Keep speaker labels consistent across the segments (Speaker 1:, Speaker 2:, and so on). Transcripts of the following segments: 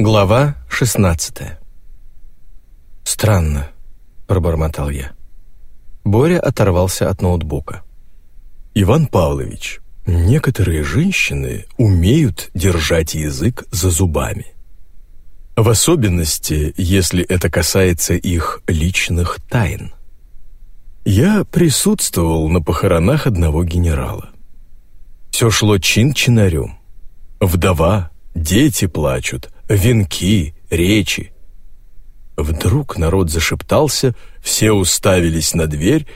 Speaker 1: Глава 16 «Странно», — пробормотал я. Боря оторвался от ноутбука.
Speaker 2: «Иван Павлович, некоторые женщины умеют держать язык за зубами. В особенности, если это касается их личных тайн. Я присутствовал на похоронах одного генерала. Все шло чин-чинарем. Вдова, дети плачут, венки, речи. Вдруг народ зашептался, все уставились на дверь,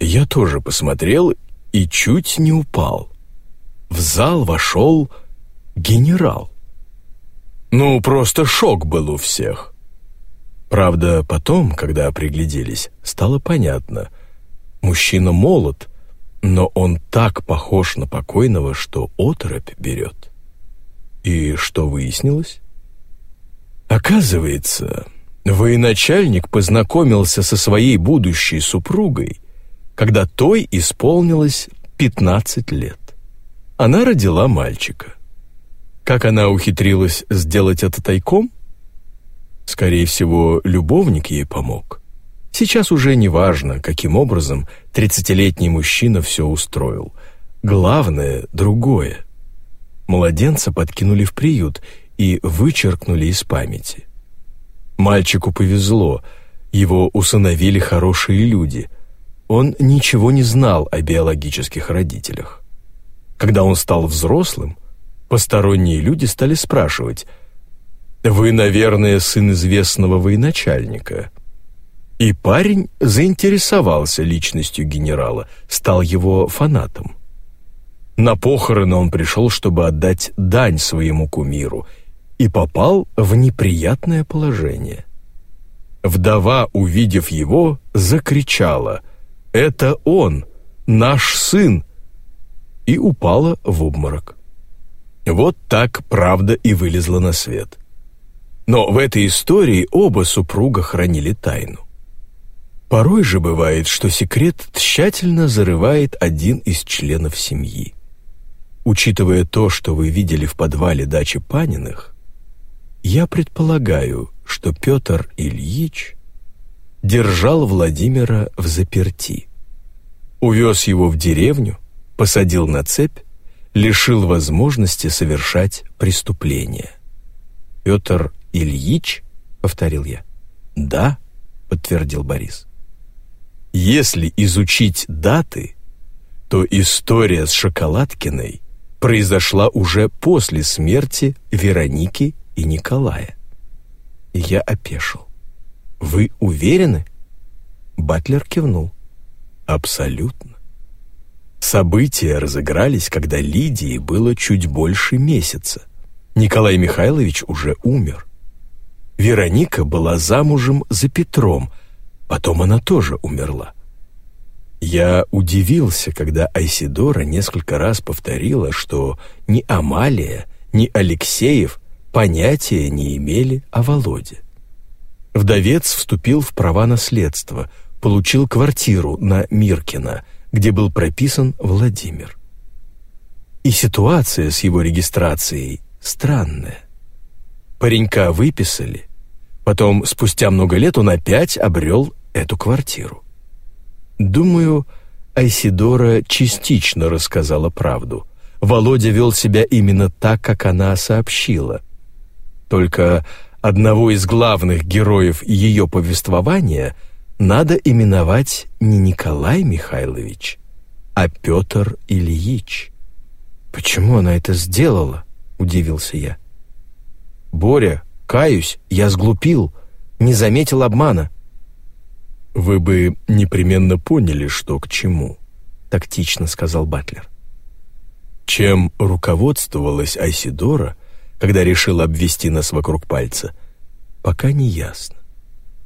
Speaker 2: я тоже посмотрел и чуть не упал. В зал вошел генерал. Ну, просто шок был у всех. Правда, потом, когда пригляделись, стало понятно. Мужчина молод, но он так похож на покойного, что оторопь берет. И что выяснилось? Оказывается, военачальник познакомился со своей будущей супругой, когда той исполнилось 15 лет. Она родила мальчика. Как она ухитрилась сделать это тайком? Скорее всего, любовник ей помог. Сейчас уже не важно, каким образом тридцатилетний мужчина все устроил. Главное — другое. Младенца подкинули в приют и вычеркнули из памяти. Мальчику повезло, его усыновили хорошие люди. Он ничего не знал о биологических родителях. Когда он стал взрослым, посторонние люди стали спрашивать «Вы, наверное, сын известного военачальника?» И парень заинтересовался личностью генерала, стал его фанатом. На похороны он пришел, чтобы отдать дань своему кумиру, и попал в неприятное положение. Вдова, увидев его, закричала «Это он, наш сын!» и упала в обморок. Вот так правда и вылезла на свет. Но в этой истории оба супруга хранили тайну. Порой же бывает, что секрет тщательно зарывает один из членов семьи. Учитывая то, что вы видели в подвале дачи Паниных, я предполагаю, что Петр Ильич держал Владимира в заперти. Увез его в деревню, посадил на цепь, лишил возможности совершать преступление. «Петр Ильич?» — повторил я. «Да», — подтвердил Борис. «Если изучить даты, то история с Шоколадкиной произошла уже после смерти Вероники и Николая. Я опешил. «Вы уверены?» Батлер кивнул. «Абсолютно. События разыгрались, когда Лидии было чуть больше месяца. Николай Михайлович уже умер. Вероника была замужем за Петром, потом она тоже умерла. Я удивился, когда Айсидора несколько раз повторила, что ни Амалия, ни Алексеев понятия не имели о Володе. Вдовец вступил в права наследства, получил квартиру на Миркина – где был прописан Владимир. И ситуация с его регистрацией странная. Паренька выписали, потом, спустя много лет, он опять обрел эту квартиру. Думаю, Айсидора частично рассказала правду. Володя вел себя именно так, как она сообщила. Только одного из главных героев ее повествования – надо именовать не Николай Михайлович, а Петр Ильич. «Почему она это сделала?» — удивился я. «Боря, каюсь, я сглупил, не заметил обмана». «Вы бы непременно поняли, что к чему», — тактично сказал Батлер. Чем руководствовалась Айсидора, когда решила обвести нас вокруг пальца, пока не ясно.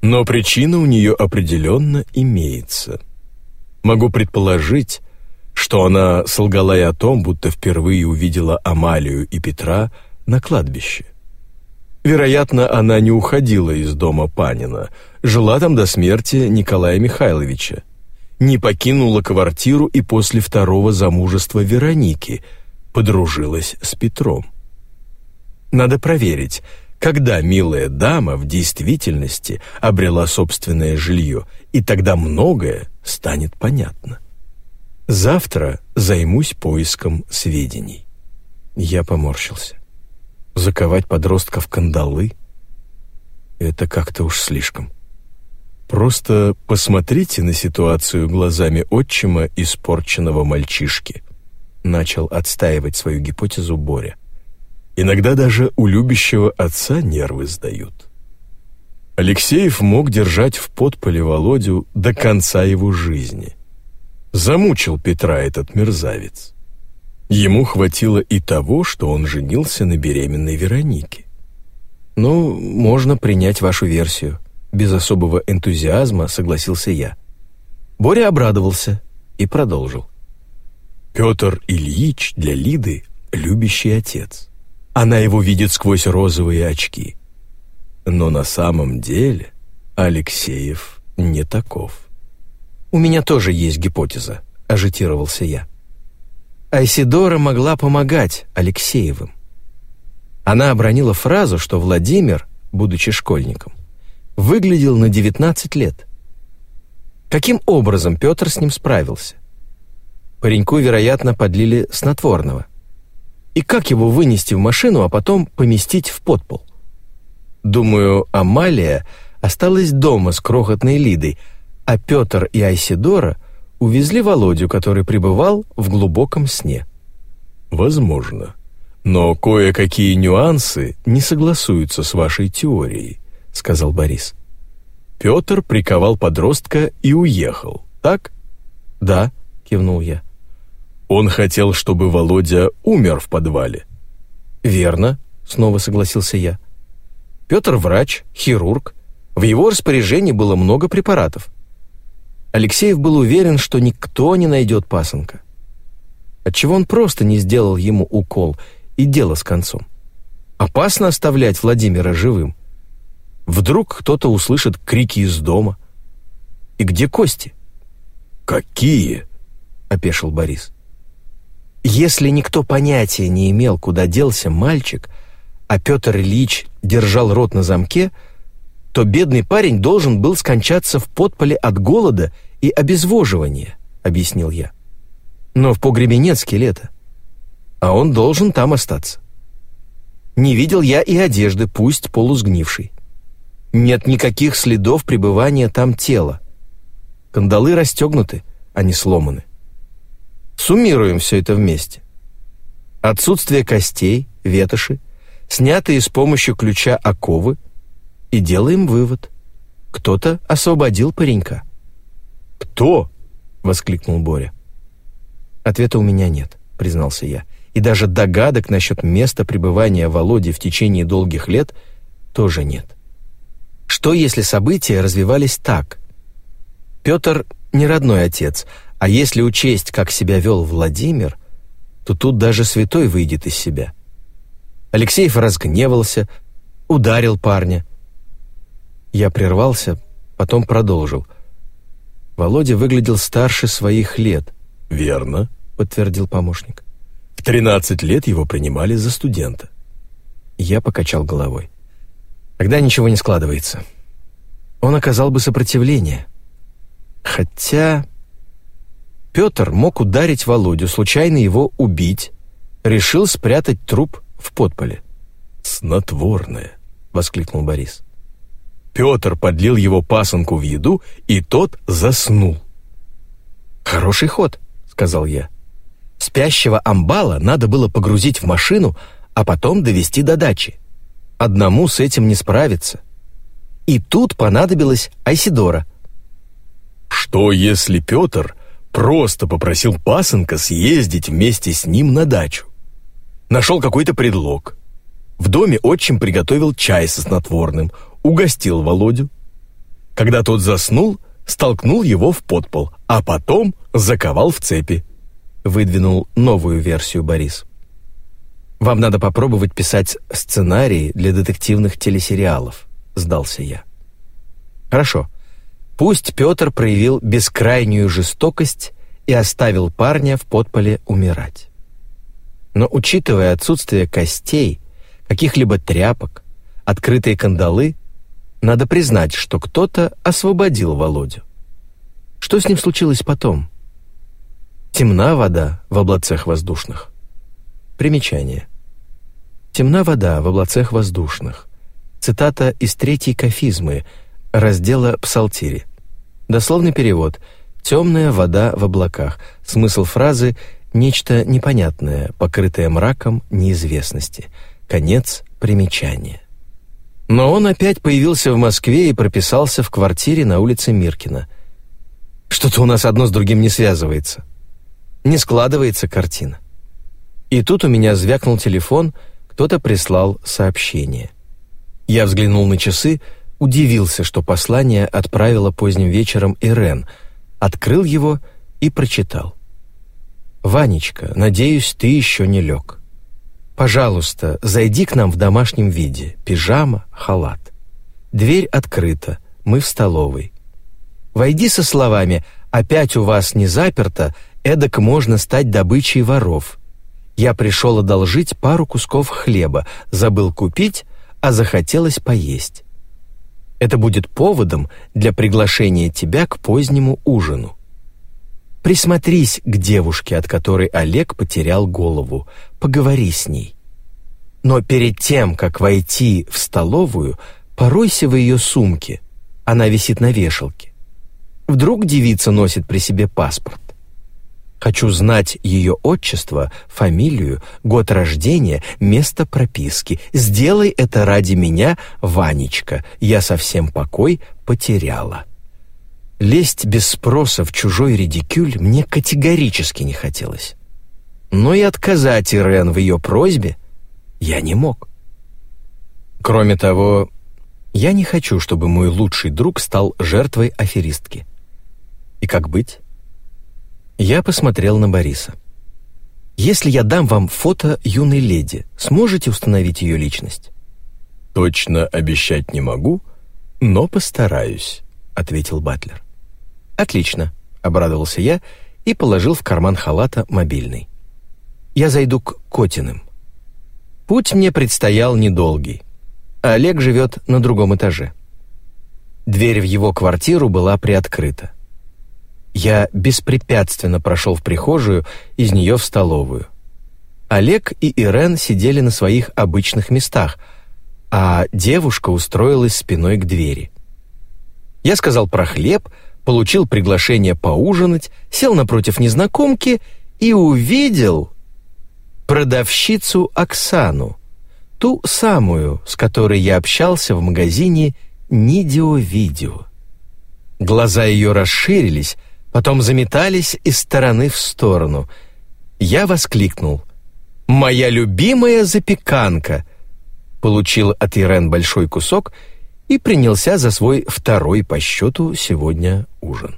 Speaker 2: Но причина у нее определенно имеется. Могу предположить, что она солгала и о том, будто впервые увидела Амалию и Петра на кладбище. Вероятно, она не уходила из дома Панина, жила там до смерти Николая Михайловича, не покинула квартиру и после второго замужества Вероники подружилась с Петром. Надо проверить, когда милая дама в действительности обрела собственное жилье, и тогда многое станет понятно. Завтра займусь поиском сведений. Я поморщился. Заковать подростка в кандалы — это как-то уж слишком. Просто посмотрите на ситуацию глазами отчима испорченного мальчишки. Начал отстаивать свою гипотезу Боря. Иногда даже у любящего отца нервы сдают. Алексеев мог держать в подполе Володю до конца его жизни. Замучил Петра этот мерзавец. Ему хватило и того, что он женился на беременной Веронике.
Speaker 1: «Ну, можно принять вашу версию», — без особого энтузиазма согласился я. Боря обрадовался и продолжил.
Speaker 2: «Петр Ильич для Лиды — любящий отец. Она его видит сквозь розовые очки. Но на самом деле Алексеев не таков.
Speaker 1: «У меня тоже есть гипотеза», — ажитировался я. Айсидора могла помогать Алексеевым. Она обронила фразу, что Владимир, будучи школьником, выглядел на 19 лет. Каким образом Петр с ним справился? Пареньку, вероятно, подлили снотворного — и как его вынести в машину, а потом поместить в подпол? Думаю, Амалия осталась дома с крохотной Лидой, а Петр и Айсидора увезли Володю, который пребывал в глубоком сне.
Speaker 2: Возможно. Но кое-какие нюансы не согласуются с вашей теорией, сказал Борис. Петр приковал подростка и уехал, так?
Speaker 1: Да, кивнул я.
Speaker 2: Он хотел, чтобы Володя умер в подвале.
Speaker 1: Верно, снова согласился я. Петр врач, хирург. В его распоряжении было много препаратов. Алексеев был уверен, что никто не найдет пасынка. Отчего он просто не сделал ему укол и дело с концом. Опасно оставлять Владимира живым. Вдруг кто-то услышит крики из дома. И где кости?
Speaker 2: «Какие?» — опешил Борис.
Speaker 1: Если никто понятия не имел, куда делся мальчик, а Петр Ильич держал рот на замке, то бедный парень должен был скончаться в подполе от голода и обезвоживания, объяснил я. Но в погребе нет скелета, а он должен там остаться. Не видел я и одежды, пусть полусгнившей. Нет никаких следов пребывания там тела. Кандалы расстегнуты, а не сломаны. Суммируем все это вместе. Отсутствие костей, ветоши, снятые с помощью ключа оковы, и делаем вывод. Кто-то освободил паренька.
Speaker 2: «Кто?»
Speaker 1: — воскликнул Боря. «Ответа у меня нет», — признался я. «И даже догадок насчет места пребывания Володи в течение долгих лет тоже нет. Что, если события развивались так? Петр не родной отец, а если учесть, как себя вел Владимир, то тут даже святой выйдет из себя. Алексеев разгневался, ударил парня. Я прервался, потом продолжил. Володя выглядел старше своих лет.
Speaker 2: «Верно», — подтвердил помощник. «В тринадцать лет его принимали за студента».
Speaker 1: Я покачал головой. «Тогда ничего не складывается. Он оказал бы сопротивление. Хотя Петр мог ударить Володю, случайно его убить, решил спрятать труп в подполе.
Speaker 2: «Снотворное!» — воскликнул Борис. Петр подлил его пасынку в еду, и тот заснул.
Speaker 1: «Хороший ход», — сказал я. «Спящего амбала надо было погрузить в машину, а потом довести до дачи. Одному с этим не справиться. И тут понадобилась Айсидора».
Speaker 2: «Что, если Петр Просто попросил пасынка съездить вместе с ним на дачу. Нашел какой-то предлог. В доме отчим приготовил чай со снотворным, угостил Володю. Когда тот заснул, столкнул его в подпол, а потом заковал в цепи. Выдвинул новую версию Борис. «Вам надо попробовать писать сценарии для детективных телесериалов», — сдался я. «Хорошо. Пусть Петр проявил бескрайнюю жестокость и оставил парня в подполе умирать. Но учитывая отсутствие костей, каких-либо тряпок,
Speaker 1: открытые кандалы. Надо признать, что кто-то освободил Володю. Что с ним случилось потом? Темна вода в облацах воздушных. Примечание. Темна вода в облацах воздушных. Цитата из третьей кафизмы, раздела Псалтири. Дословный перевод «темная вода в облаках». Смысл фразы «нечто непонятное, покрытое мраком неизвестности». Конец примечания. Но он опять появился в Москве и прописался в квартире на улице Миркина. Что-то у нас одно с другим не связывается. Не складывается картина. И тут у меня звякнул телефон, кто-то прислал сообщение. Я взглянул на часы, удивился, что послание отправила поздним вечером Ирен, открыл его и прочитал. «Ванечка, надеюсь, ты еще не лег. Пожалуйста, зайди к нам в домашнем виде, пижама, халат. Дверь открыта, мы в столовой. Войди со словами «Опять у вас не заперто, эдак можно стать добычей воров». Я пришел одолжить пару кусков хлеба, забыл купить, а захотелось поесть. Это будет поводом для приглашения тебя к позднему ужину. Присмотрись к девушке, от которой Олег потерял голову, поговори с ней. Но перед тем, как войти в столовую, поройся в ее сумке, она висит на вешалке. Вдруг девица носит при себе паспорт. Хочу знать ее отчество, фамилию, год рождения, место прописки. Сделай это ради меня, Ванечка. Я совсем покой потеряла. Лезть без спроса в чужой редикюль мне категорически не хотелось. Но и отказать Ирен в ее просьбе я не мог. Кроме того, я не хочу, чтобы мой лучший друг стал жертвой аферистки. И как быть? Я посмотрел на Бориса. «Если я дам вам фото юной леди, сможете установить ее личность?»
Speaker 2: «Точно обещать не могу, но постараюсь», — ответил Батлер.
Speaker 1: «Отлично», — обрадовался я и положил в карман халата мобильный. «Я зайду к Котиным». Путь мне предстоял недолгий. Олег живет на другом этаже. Дверь в его квартиру была приоткрыта. Я беспрепятственно прошел в прихожую, из нее в столовую. Олег и Ирен сидели на своих обычных местах, а девушка устроилась спиной к двери. Я сказал про хлеб, получил приглашение поужинать, сел напротив незнакомки и увидел продавщицу Оксану, ту самую, с которой я общался в магазине «Нидио-видео». Глаза ее расширились, потом заметались из стороны в сторону. Я воскликнул. «Моя любимая запеканка!» Получил от Ирен большой кусок и принялся за свой второй по счету сегодня ужин.